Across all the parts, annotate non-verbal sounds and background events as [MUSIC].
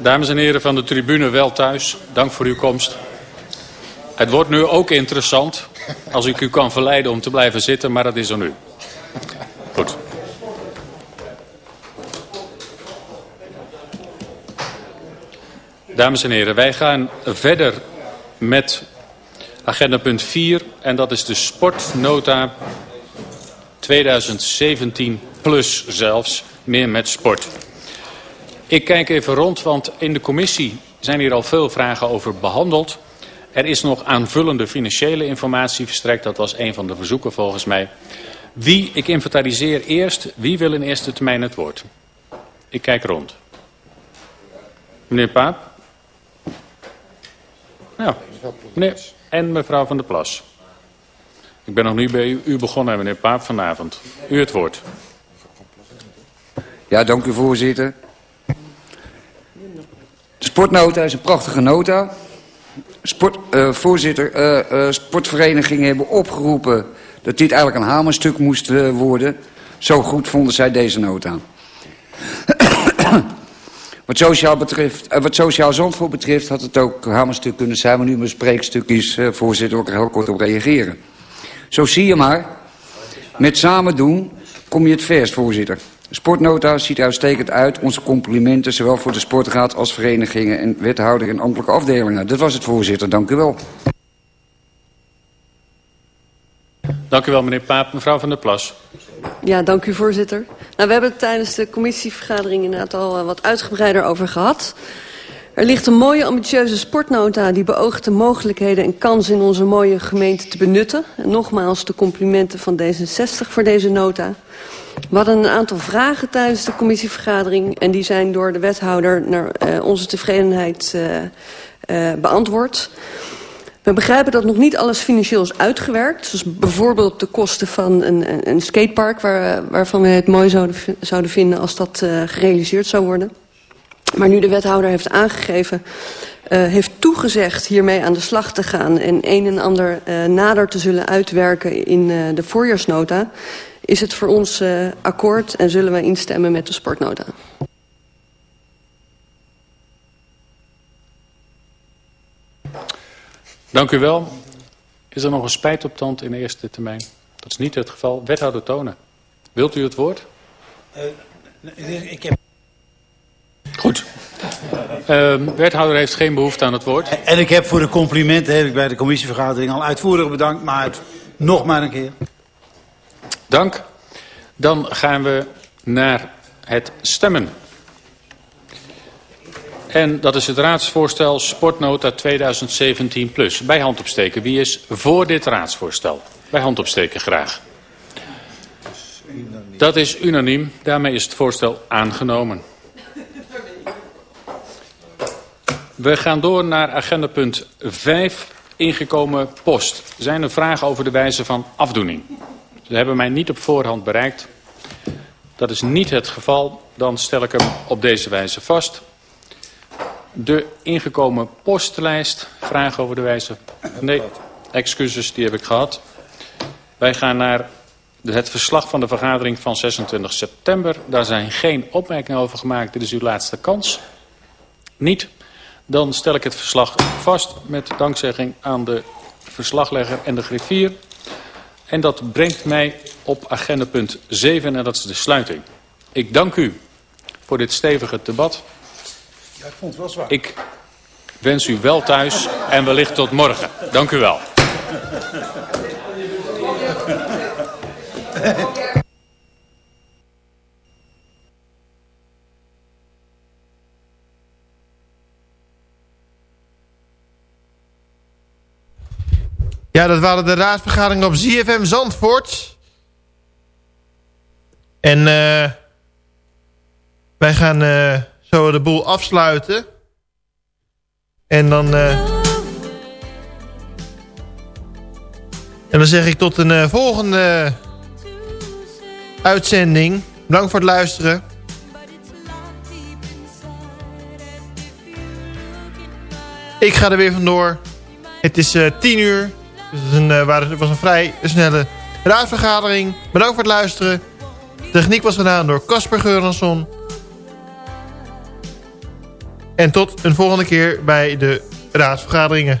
Dames en heren van de tribune, wel thuis. Dank voor uw komst. Het wordt nu ook interessant als ik u kan verleiden om te blijven zitten, maar dat is er nu. Goed. Dames en heren, wij gaan verder met agenda punt 4 en dat is de sportnota 2017 plus zelfs, meer met sport. Ik kijk even rond, want in de commissie zijn hier al veel vragen over behandeld. Er is nog aanvullende financiële informatie verstrekt. Dat was een van de verzoeken volgens mij. Wie, ik inventariseer eerst, wie wil in eerste termijn het woord? Ik kijk rond. Meneer Paap? Ja, meneer en mevrouw van der Plas. Ik ben nog niet bij u, u begonnen, meneer Paap, vanavond. U het woord. Ja, dank u voorzitter. Sportnota is een prachtige nota. Sport, uh, voorzitter, uh, uh, sportverenigingen hebben opgeroepen dat dit eigenlijk een hamerstuk moest worden. Zo goed vonden zij deze nota. [COUGHS] wat, sociaal betreft, wat sociaal Zandvoort betreft had het ook hamerstuk kunnen zijn... maar nu mijn spreekstuk is, voorzitter, ook heel kort op reageren. Zo zie je maar, met samen doen kom je het verst, voorzitter. De sportnota ziet er uitstekend uit. Onze complimenten, zowel voor de sportraad als verenigingen en wethouder en ambtelijke afdelingen. Dat was het, voorzitter. Dank u wel. Dank u wel, meneer Paap. Mevrouw van der Plas. Ja, dank u, voorzitter. Nou, we hebben het tijdens de commissievergadering inderdaad al wat uitgebreider over gehad. Er ligt een mooie ambitieuze sportnota die beoogt de mogelijkheden en kansen in onze mooie gemeente te benutten. En nogmaals de complimenten van D66 voor deze nota. We hadden een aantal vragen tijdens de commissievergadering... en die zijn door de wethouder naar uh, onze tevredenheid uh, uh, beantwoord. We begrijpen dat nog niet alles financieel is uitgewerkt. Zoals bijvoorbeeld de kosten van een, een skatepark... Waar, waarvan we het mooi zouden vinden als dat gerealiseerd zou worden. Maar nu de wethouder heeft aangegeven... Uh, heeft toegezegd hiermee aan de slag te gaan... en een en ander uh, nader te zullen uitwerken in uh, de voorjaarsnota is het voor ons uh, akkoord en zullen wij instemmen met de sportnota. Dank u wel. Is er nog een spijt op tand in de eerste termijn? Dat is niet het geval. Wethouder Tonen, wilt u het woord? Uh, ik heb... Goed. Uh, wethouder heeft geen behoefte aan het woord. En ik heb voor de complimenten heb ik bij de commissievergadering al uitvoerig bedankt. Maar nog maar een keer. Dank. Dan gaan we naar het stemmen. En dat is het raadsvoorstel Sportnota 2017 plus. Bij hand opsteken. Wie is voor dit raadsvoorstel? Bij hand opsteken graag. Dat is unaniem. Daarmee is het voorstel aangenomen. We gaan door naar agenda punt 5. Ingekomen post. Zijn er vragen over de wijze van afdoening? Ze hebben mij niet op voorhand bereikt. Dat is niet het geval. Dan stel ik hem op deze wijze vast. De ingekomen postlijst. Vragen over de wijze... Nee, excuses, die heb ik gehad. Wij gaan naar het verslag van de vergadering van 26 september. Daar zijn geen opmerkingen over gemaakt. Dit is uw laatste kans. Niet. Dan stel ik het verslag vast met dankzegging aan de verslaglegger en de griffier. En dat brengt mij op agenda punt 7 en dat is de sluiting. Ik dank u voor dit stevige debat. Ja, ik vond het wel zwaar. Ik wens u wel thuis en wellicht tot morgen. Dank u wel. [LAUGHS] Ja, dat waren de raadsvergaderingen op ZFM Zandvoort. En uh, wij gaan uh, zo de boel afsluiten. En dan... Uh, en dan zeg ik tot een volgende uitzending. Bedankt voor het luisteren. Ik ga er weer vandoor. Het is 10 uur. Dus eh, het, was een vrij snelle raadvergadering. Bedankt voor het luisteren. De techniek was gedaan door Casper Geuranson. En tot een volgende keer bij de raadsvergaderingen.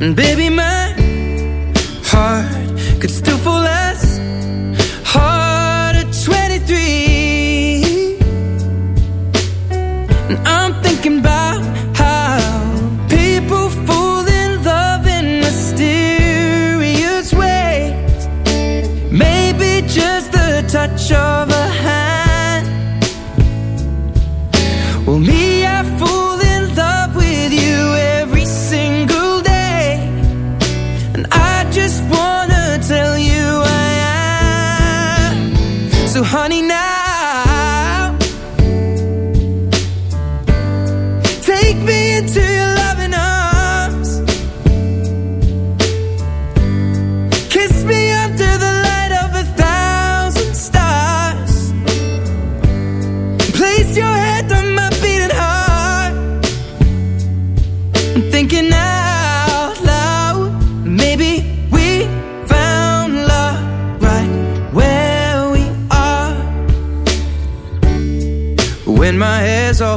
Baby, my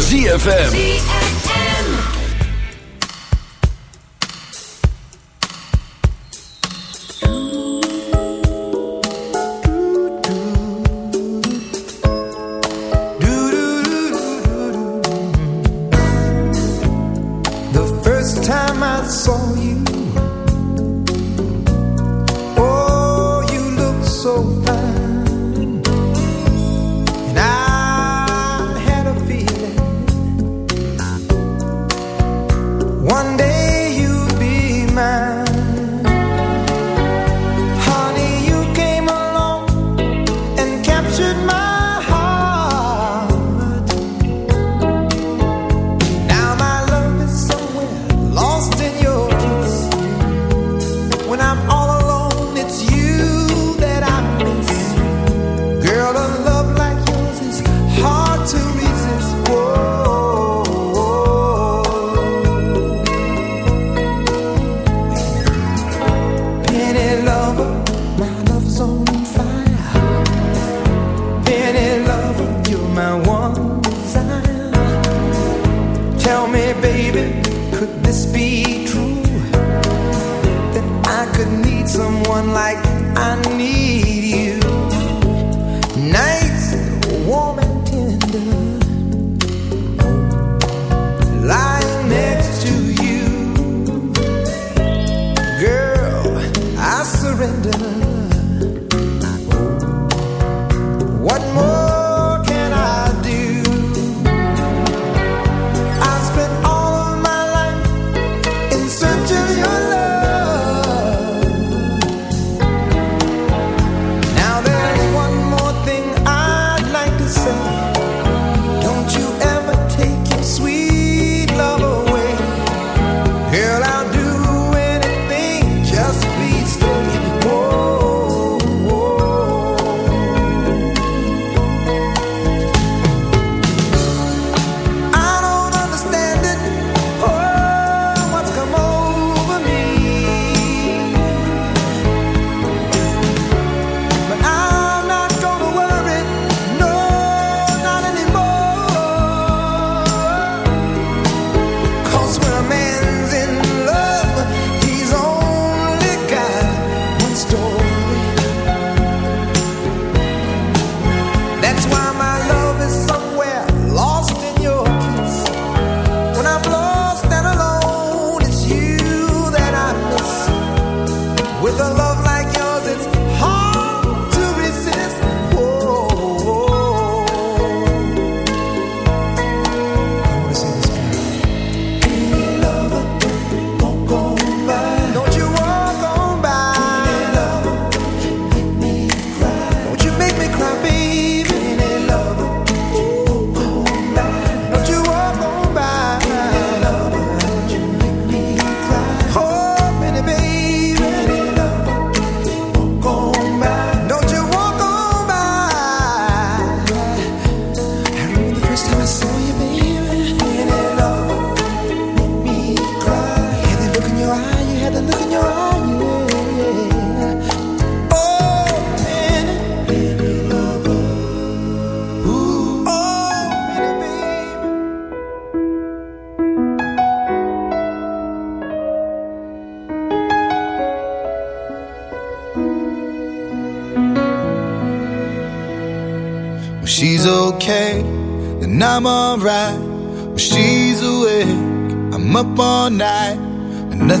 ZFM.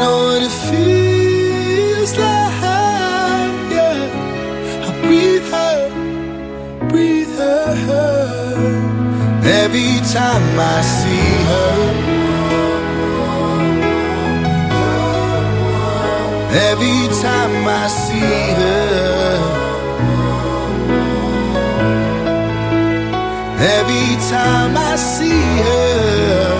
know what it feels like, yeah. I breathe her, breathe her. Every time I see her. Every time I see her. Every time I see her.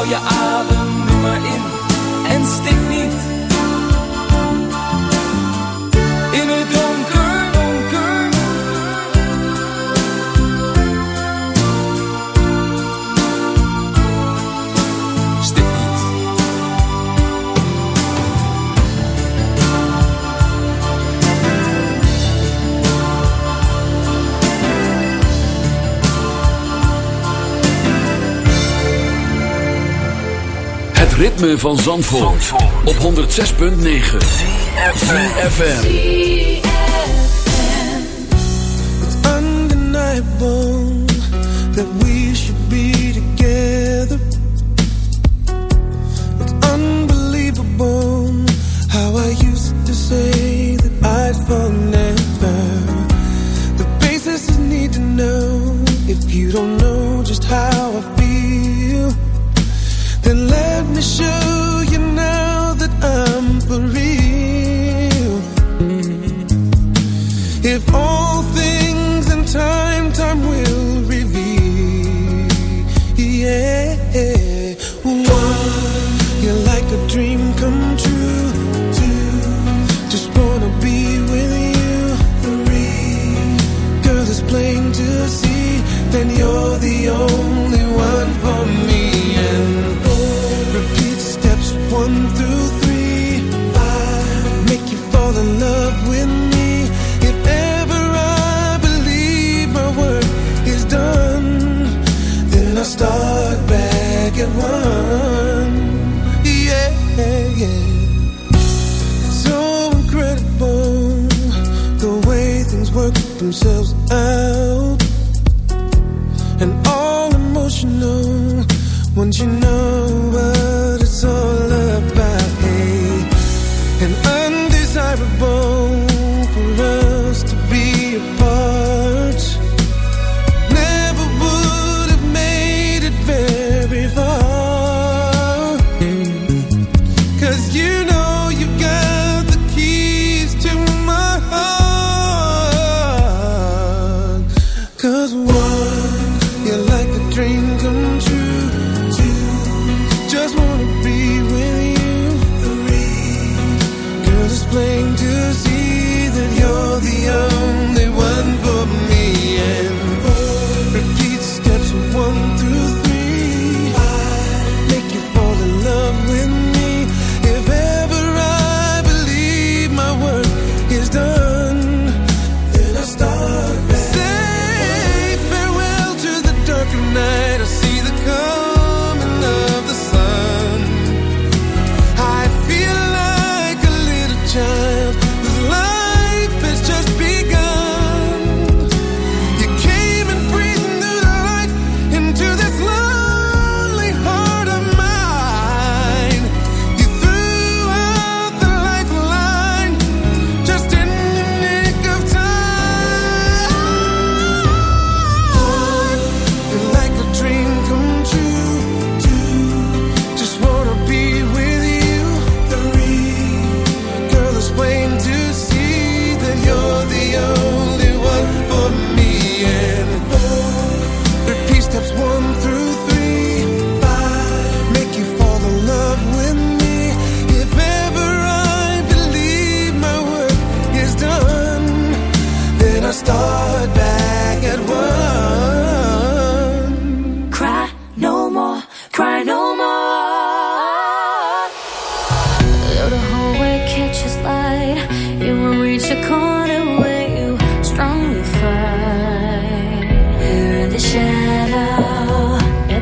how your eyes. ritme van Zandvoort, Zandvoort. op 106.9 CFFM It's undeniable that we should be together. It's unbelievable how I used to say that I'd fall never. The basis is need to know if you don't know just how I